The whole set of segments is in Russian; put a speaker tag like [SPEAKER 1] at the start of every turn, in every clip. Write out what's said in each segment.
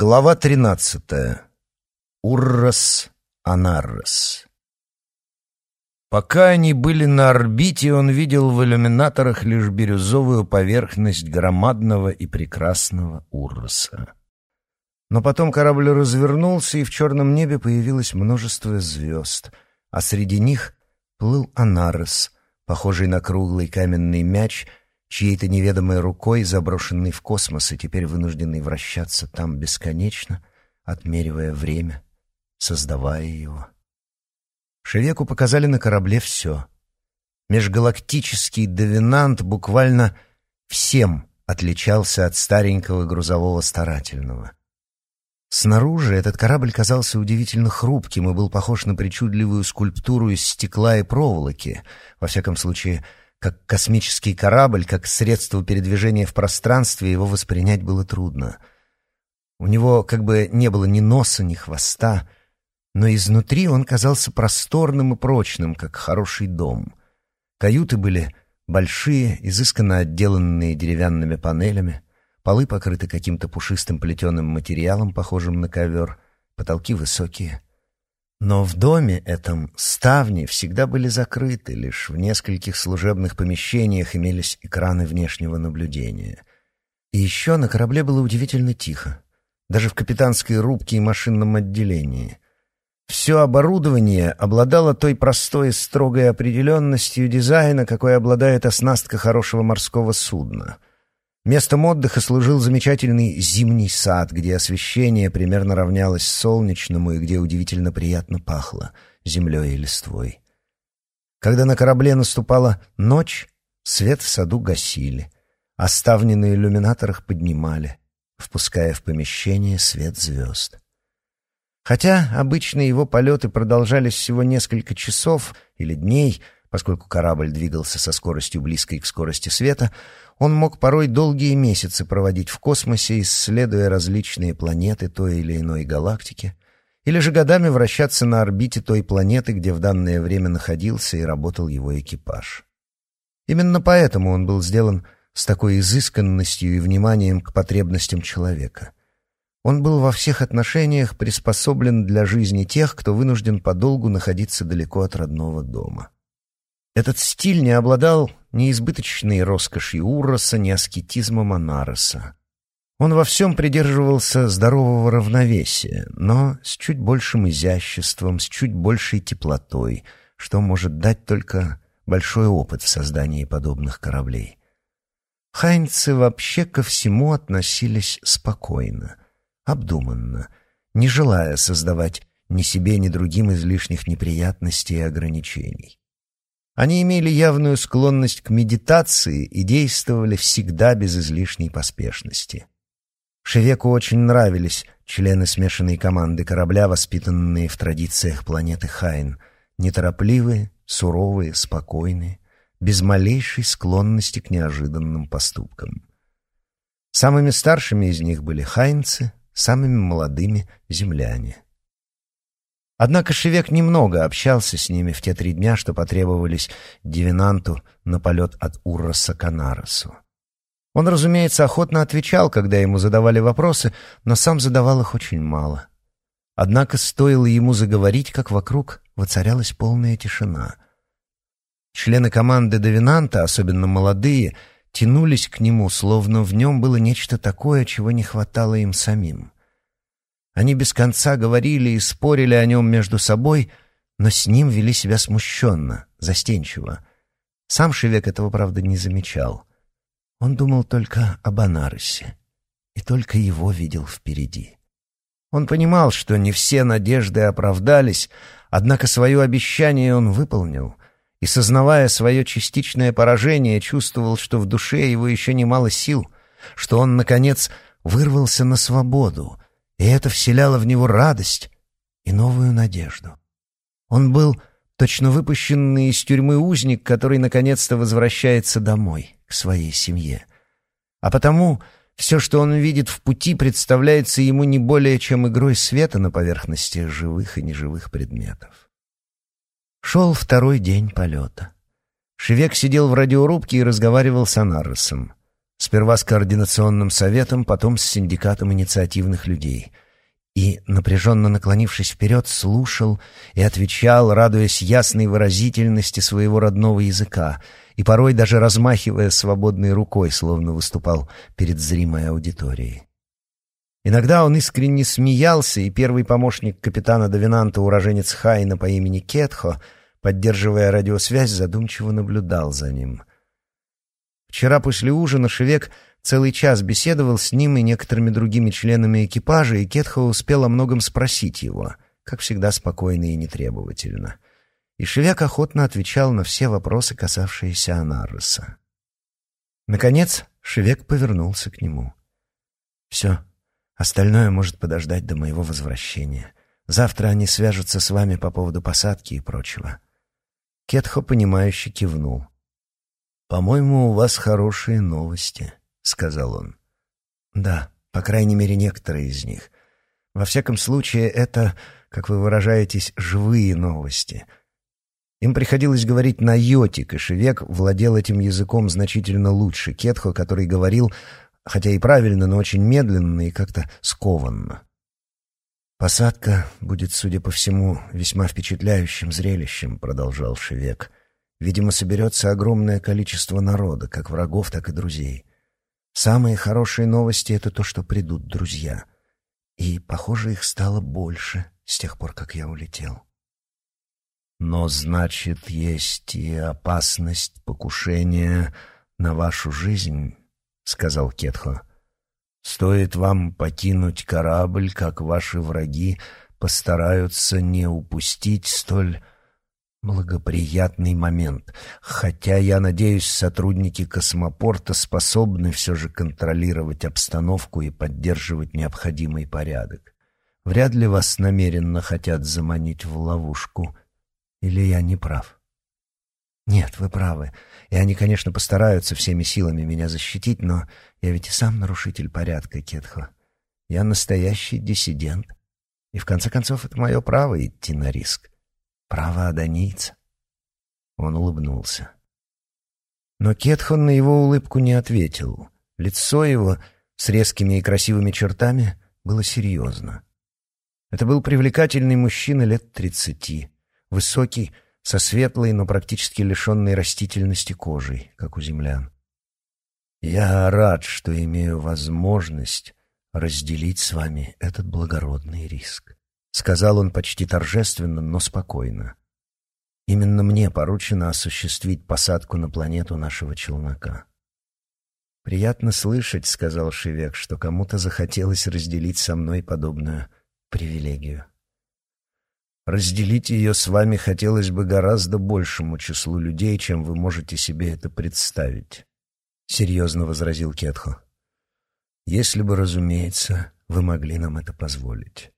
[SPEAKER 1] Глава тринадцатая. Уррос Анаррос. Пока они были на орбите, он видел в иллюминаторах лишь бирюзовую поверхность громадного и прекрасного Урроса. Но потом корабль развернулся, и в черном небе появилось множество звезд, а среди них плыл Анаррос, похожий на круглый каменный мяч — чьей-то неведомой рукой, заброшенный в космос и теперь вынужденный вращаться там бесконечно, отмеривая время, создавая его. Шевеку показали на корабле все. Межгалактический довинант буквально всем отличался от старенького грузового старательного. Снаружи этот корабль казался удивительно хрупким и был похож на причудливую скульптуру из стекла и проволоки, во всяком случае — как космический корабль, как средство передвижения в пространстве, его воспринять было трудно. У него как бы не было ни носа, ни хвоста, но изнутри он казался просторным и прочным, как хороший дом. Каюты были большие, изысканно отделанные деревянными панелями, полы покрыты каким-то пушистым плетеным материалом, похожим на ковер, потолки высокие — но в доме этом ставни всегда были закрыты, лишь в нескольких служебных помещениях имелись экраны внешнего наблюдения. И еще на корабле было удивительно тихо, даже в капитанской рубке и машинном отделении. Все оборудование обладало той простой и строгой определенностью дизайна, какой обладает оснастка хорошего морского судна — Местом отдыха служил замечательный зимний сад, где освещение примерно равнялось солнечному и где удивительно приятно пахло землей и листвой. Когда на корабле наступала ночь, свет в саду гасили, а ставни на иллюминаторах поднимали, впуская в помещение свет звезд. Хотя обычно его полеты продолжались всего несколько часов или дней, поскольку корабль двигался со скоростью близкой к скорости света, он мог порой долгие месяцы проводить в космосе, исследуя различные планеты той или иной галактики, или же годами вращаться на орбите той планеты, где в данное время находился и работал его экипаж. Именно поэтому он был сделан с такой изысканностью и вниманием к потребностям человека. Он был во всех отношениях приспособлен для жизни тех, кто вынужден подолгу находиться далеко от родного дома. Этот стиль не обладал ни избыточной роскошью Уроса, ни аскетизмом Анароса. Он во всем придерживался здорового равновесия, но с чуть большим изяществом, с чуть большей теплотой, что может дать только большой опыт в создании подобных кораблей. Хайнцы вообще ко всему относились спокойно, обдуманно, не желая создавать ни себе, ни другим излишних неприятностей и ограничений. Они имели явную склонность к медитации и действовали всегда без излишней поспешности. Шевеку очень нравились члены смешанной команды корабля, воспитанные в традициях планеты Хайн, неторопливые, суровые, спокойные, без малейшей склонности к неожиданным поступкам. Самыми старшими из них были хайнцы, самыми молодыми — земляне. Однако Шевек немного общался с ними в те три дня, что потребовались Дивинанту на полет от Урроса к Анаросу. Он, разумеется, охотно отвечал, когда ему задавали вопросы, но сам задавал их очень мало. Однако стоило ему заговорить, как вокруг воцарялась полная тишина. Члены команды Довинанта, особенно молодые, тянулись к нему, словно в нем было нечто такое, чего не хватало им самим. Они без конца говорили и спорили о нем между собой, но с ним вели себя смущенно, застенчиво. Сам Шевек этого, правда, не замечал. Он думал только об Анаросе, и только его видел впереди. Он понимал, что не все надежды оправдались, однако свое обещание он выполнил, и, сознавая свое частичное поражение, чувствовал, что в душе его еще немало сил, что он, наконец, вырвался на свободу — и это вселяло в него радость и новую надежду. Он был точно выпущенный из тюрьмы узник, который наконец-то возвращается домой, к своей семье. А потому все, что он видит в пути, представляется ему не более чем игрой света на поверхности живых и неживых предметов. Шел второй день полета. Шевек сидел в радиорубке и разговаривал с Анаросом. Сперва с координационным советом, потом с синдикатом инициативных людей. И, напряженно наклонившись вперед, слушал и отвечал, радуясь ясной выразительности своего родного языка, и порой даже размахивая свободной рукой, словно выступал перед зримой аудиторией. Иногда он искренне смеялся, и первый помощник капитана Довинанта, уроженец Хайна по имени Кетхо, поддерживая радиосвязь, задумчиво наблюдал за ним. Вчера после ужина Шевек целый час беседовал с ним и некоторыми другими членами экипажа, и Кетхо успел о многом спросить его, как всегда спокойно и нетребовательно. И Шевек охотно отвечал на все вопросы, касавшиеся Анарреса. Наконец Шевек повернулся к нему. «Все, остальное может подождать до моего возвращения. Завтра они свяжутся с вами по поводу посадки и прочего». Кетхо, понимающе кивнул. «По-моему, у вас хорошие новости», — сказал он. «Да, по крайней мере, некоторые из них. Во всяком случае, это, как вы выражаетесь, живые новости». Им приходилось говорить на йоте, кошевек владел этим языком значительно лучше Кетхо, который говорил, хотя и правильно, но очень медленно и как-то скованно. «Посадка будет, судя по всему, весьма впечатляющим зрелищем», — продолжал Шевек. Видимо, соберется огромное количество народа, как врагов, так и друзей. Самые хорошие новости — это то, что придут друзья. И, похоже, их стало больше с тех пор, как я улетел. Но, значит, есть и опасность покушения на вашу жизнь, — сказал Кетхо. Стоит вам покинуть корабль, как ваши враги постараются не упустить столь благоприятный момент. Хотя, я надеюсь, сотрудники космопорта способны все же контролировать обстановку и поддерживать необходимый порядок. Вряд ли вас намеренно хотят заманить в ловушку. Или я не прав? Нет, вы правы. И они, конечно, постараются всеми силами меня защитить, но я ведь и сам нарушитель порядка, Кетхо. Я настоящий диссидент. И в конце концов, это мое право идти на риск. Право адонийца. Он улыбнулся. Но Кетхон на его улыбку не ответил. Лицо его с резкими и красивыми чертами было серьезно. Это был привлекательный мужчина лет тридцати, высокий, со светлой, но практически лишенной растительности кожей, как у землян. «Я рад, что имею возможность разделить с вами этот благородный риск», — сказал он почти торжественно, но спокойно. «Именно мне поручено осуществить посадку на планету нашего челнока». «Приятно слышать», — сказал Шевек, — «что кому-то захотелось разделить со мной подобную привилегию». «Разделить ее с вами хотелось бы гораздо большему числу людей, чем вы можете себе это представить», — серьезно возразил Кетхо. «Если бы, разумеется, вы могли нам это позволить».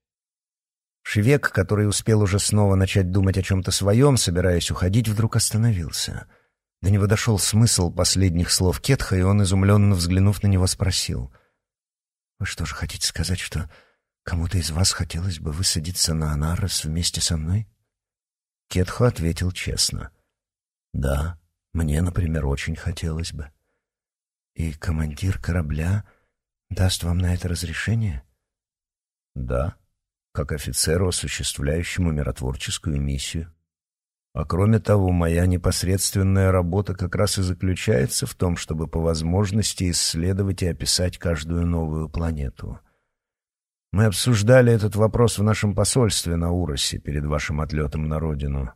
[SPEAKER 1] Шевек, который успел уже снова начать думать о чем-то своем, собираясь уходить, вдруг остановился. До него дошел смысл последних слов Кетха, и он, изумленно взглянув на него, спросил. «Вы что же хотите сказать, что кому-то из вас хотелось бы высадиться на Анарос вместе со мной?» Кетхо ответил честно. «Да, мне, например, очень хотелось бы». «И командир корабля даст вам на это разрешение?» «Да», как офицеру, осуществляющему миротворческую миссию. А кроме того, моя непосредственная работа как раз и заключается в том, чтобы по возможности исследовать и описать каждую новую планету. Мы обсуждали этот вопрос в нашем посольстве на Уросе перед вашим отлетом на родину.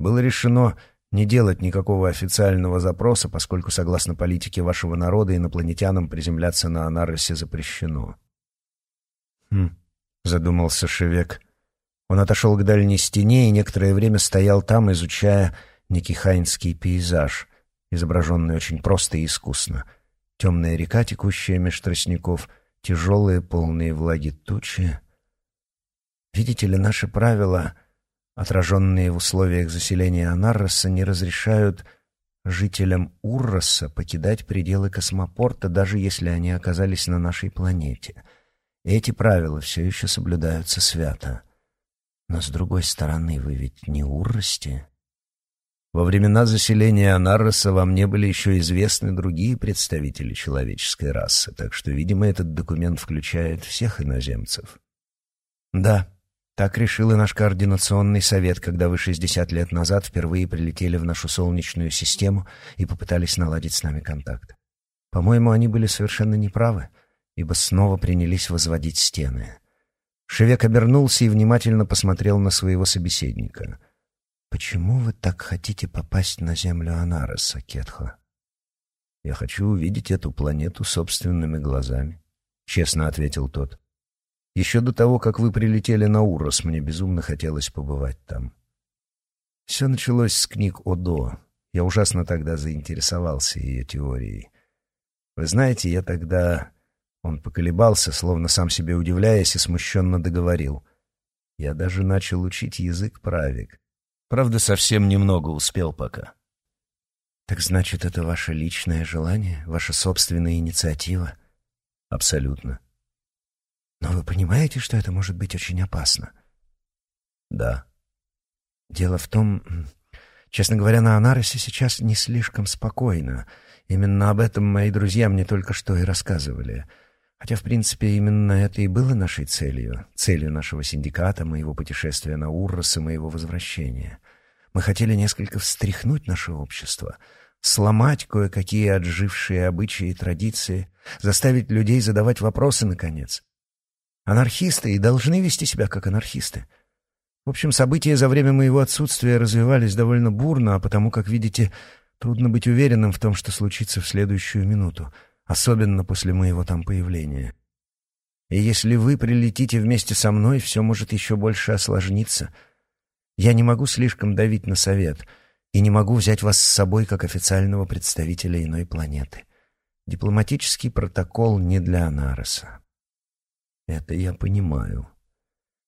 [SPEAKER 1] Было решено не делать никакого официального запроса, поскольку, согласно политике вашего народа, инопланетянам приземляться на Анаросе запрещено. Хм. — задумался Шевек. Он отошел к дальней стене и некоторое время стоял там, изучая некий хайнский пейзаж, изображенный очень просто и искусно. Темная река, текущая меж тростников, тяжелые, полные влаги тучи. Видите ли, наши правила, отраженные в условиях заселения Анарроса, не разрешают жителям Урроса покидать пределы космопорта, даже если они оказались на нашей планете — эти правила все еще соблюдаются свято. Но, с другой стороны, вы ведь не урости. Во времена заселения Анарроса вам не были еще известны другие представители человеческой расы, так что, видимо, этот документ включает всех иноземцев. Да, так решил и наш координационный совет, когда вы 60 лет назад впервые прилетели в нашу Солнечную систему и попытались наладить с нами контакт. По-моему, они были совершенно неправы, ибо снова принялись возводить стены. Шевек обернулся и внимательно посмотрел на своего собеседника. «Почему вы так хотите попасть на землю Анареса, Кетхо?» «Я хочу увидеть эту планету собственными глазами», — честно ответил тот. Еще до того, как вы прилетели на Урос, мне безумно хотелось побывать там. Все началось с книг Одо. Я ужасно тогда заинтересовался ее теорией. Вы знаете, я тогда... Он поколебался, словно сам себе удивляясь, и смущенно договорил. Я даже начал учить язык правик. Правда, совсем немного успел пока. Так значит, это ваше личное желание, ваша собственная инициатива? Абсолютно. Но вы понимаете, что это может быть очень опасно? Да. Дело в том, честно говоря, на Анаросе сейчас не слишком спокойно. Именно об этом мои друзья мне только что и рассказывали. Хотя, в принципе, именно это и было нашей целью, целью нашего синдиката, моего путешествия на Уррос и моего возвращения. Мы хотели несколько встряхнуть наше общество, сломать кое-какие отжившие обычаи и традиции, заставить людей задавать вопросы, наконец. Анархисты и должны вести себя как анархисты. В общем, события за время моего отсутствия развивались довольно бурно, а потому, как видите, трудно быть уверенным в том, что случится в следующую минуту, особенно после моего там появления. И если вы прилетите вместе со мной, все может еще больше осложниться. Я не могу слишком давить на совет и не могу взять вас с собой как официального представителя иной планеты. Дипломатический протокол не для Анароса. Это я понимаю.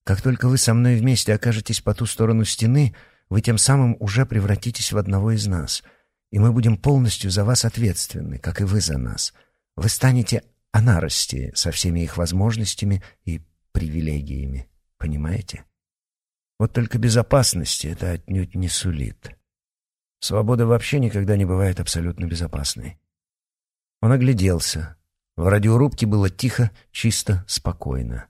[SPEAKER 1] Как только вы со мной вместе окажетесь по ту сторону стены, вы тем самым уже превратитесь в одного из нас, и мы будем полностью за вас ответственны, как и вы за нас. Вы станете анарости со всеми их возможностями и привилегиями, понимаете? Вот только безопасности это отнюдь не сулит. Свобода вообще никогда не бывает абсолютно безопасной. Он огляделся, в радиорубке было тихо, чисто, спокойно.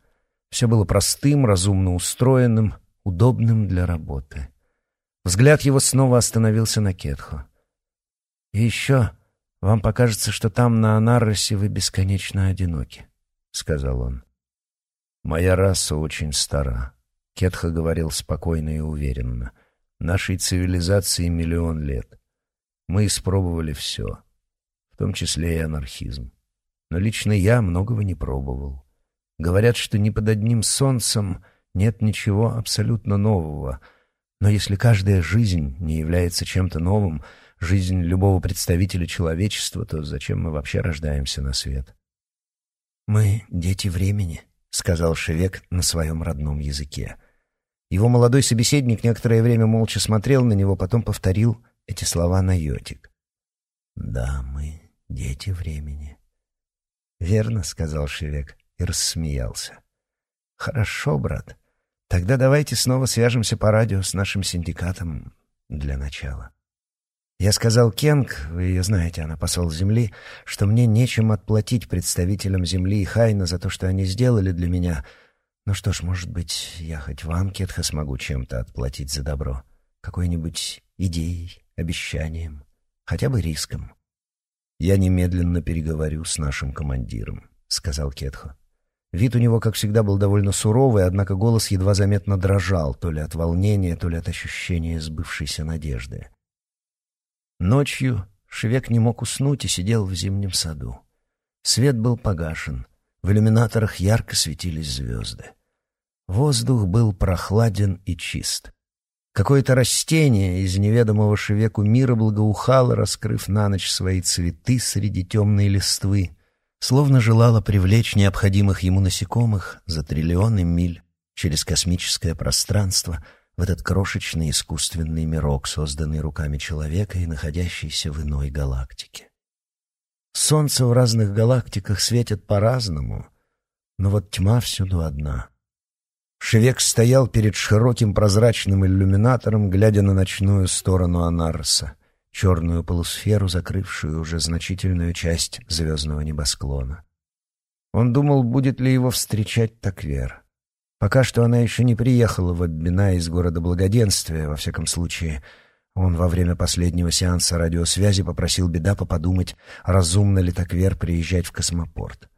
[SPEAKER 1] Все было простым, разумно устроенным, удобным для работы. Взгляд его снова остановился на Кетхо. «И еще вам покажется, что там, на Анарросе, вы бесконечно одиноки», — сказал он. «Моя раса очень стара», — Кетхо говорил спокойно и уверенно. «Нашей цивилизации миллион лет. Мы испробовали все, в том числе и анархизм. Но лично я многого не пробовал. Говорят, что ни под одним солнцем нет ничего абсолютно нового. Но если каждая жизнь не является чем-то новым, жизнь любого представителя человечества, то зачем мы вообще рождаемся на свет? «Мы — дети времени», — сказал Шевек на своем родном языке. Его молодой собеседник некоторое время молча смотрел на него, потом повторил эти слова на йотик. «Да, мы — дети времени». «Верно», — сказал Шевек и рассмеялся. «Хорошо, брат. Тогда давайте снова свяжемся по радио с нашим синдикатом для начала». Я сказал Кенг, вы ее знаете, она посол Земли, что мне нечем отплатить представителям Земли и Хайна за то, что они сделали для меня. Ну что ж, может быть, я хоть вам, Кетха, смогу чем-то отплатить за добро. Какой-нибудь идеей, обещанием, хотя бы риском. «Я немедленно переговорю с нашим командиром», — сказал Кетхо. Вид у него, как всегда, был довольно суровый, однако голос едва заметно дрожал, то ли от волнения, то ли от ощущения сбывшейся надежды. Ночью Шевек не мог уснуть и сидел в зимнем саду. Свет был погашен, в иллюминаторах ярко светились звезды. Воздух был прохладен и чист. Какое-то растение из неведомого шевеку мира благоухало, раскрыв на ночь свои цветы среди темной листвы, словно желало привлечь необходимых ему насекомых за триллионы миль через космическое пространство в этот крошечный искусственный мирок, созданный руками человека и находящийся в иной галактике. Солнце в разных галактиках светит по-разному, но вот тьма всюду одна — Шевек стоял перед широким прозрачным иллюминатором, глядя на ночную сторону Анарса, черную полусферу, закрывшую уже значительную часть звездного небосклона. Он думал, будет ли его встречать Таквер. Пока что она еще не приехала в Аббина из города Благоденствия, во всяком случае. Он во время последнего сеанса радиосвязи попросил Бедапа подумать, разумно ли Таквер приезжать в космопорт.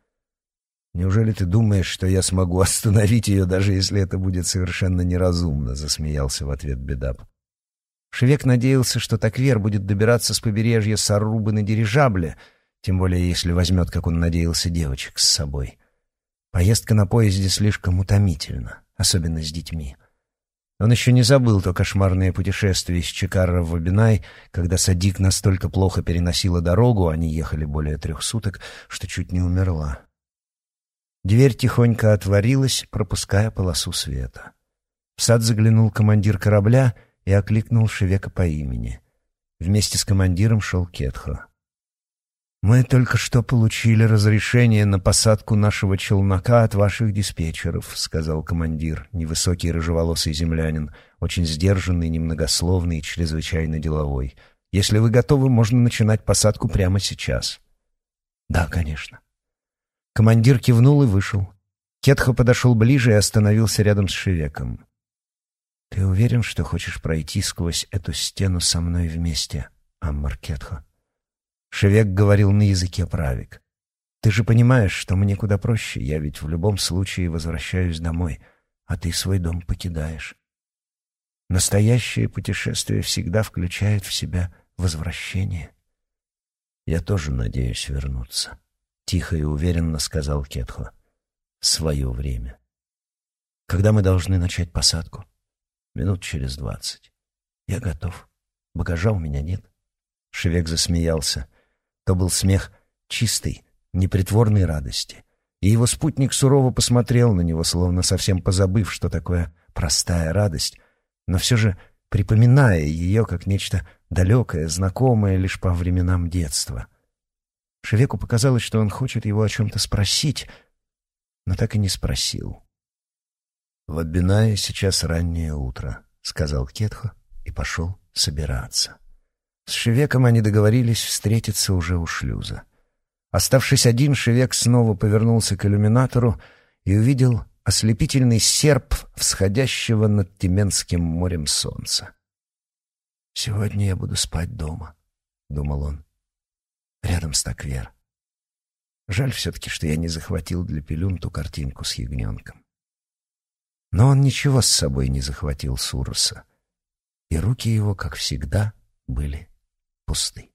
[SPEAKER 1] «Неужели ты думаешь, что я смогу остановить ее, даже если это будет совершенно неразумно?» — засмеялся в ответ Бедап. Шевек надеялся, что Таквер будет добираться с побережья Саррубы на дирижабле — тем более если возьмет, как он надеялся, девочек с собой. Поездка на поезде слишком утомительна, особенно с детьми. Он еще не забыл то кошмарное путешествие из Чикарра в Абинай, когда Садик настолько плохо переносила дорогу, они ехали более трех суток, что чуть не умерла. Дверь тихонько отворилась, пропуская полосу света. В сад заглянул командир корабля и окликнул Шевека по имени. Вместе с командиром шел Кетхо. «Мы только что получили разрешение на посадку нашего челнока от ваших диспетчеров», — сказал командир, невысокий рыжеволосый землянин, очень сдержанный, немногословный и чрезвычайно деловой. «Если вы готовы, можно начинать посадку прямо сейчас». «Да, конечно». Командир кивнул и вышел. Кетхо подошел ближе и остановился рядом с Шевеком. «Ты уверен, что хочешь пройти сквозь эту стену со мной вместе, Аммар Кетхо?» Шевек говорил на языке правик. «Ты же понимаешь, что мне куда проще, я ведь в любом случае возвращаюсь домой, а ты свой дом покидаешь. Настоящее путешествие всегда включает в себя возвращение». «Я тоже надеюсь вернуться», — тихо и уверенно сказал Кетхо. «Свое время». «Когда мы должны начать посадку?» «Минут через двадцать». «Я готов. Багажа у меня нет». Шевек засмеялся. То был смех чистой, непритворной радости. И его спутник сурово посмотрел на него, словно совсем позабыв, что такое простая радость, но все же припоминая ее как нечто далекое, знакомое лишь по временам детства. Шевеку показалось, что он хочет его о чем-то спросить, но так и не спросил. «В Абинае сейчас раннее утро», — сказал Кетхо и пошел собираться. С Шевеком они договорились встретиться уже у шлюза. Оставшись один, Шевек снова повернулся к иллюминатору и увидел ослепительный серп всходящего над Тименским морем солнца. «Сегодня я буду спать дома», — думал он, — «рядом с Таквер. Жаль все-таки, что я не захватил для Пелюн ту картинку с ягненком». Но он ничего с собой не захватил с Уруса, и руки его, как всегда, были пусты.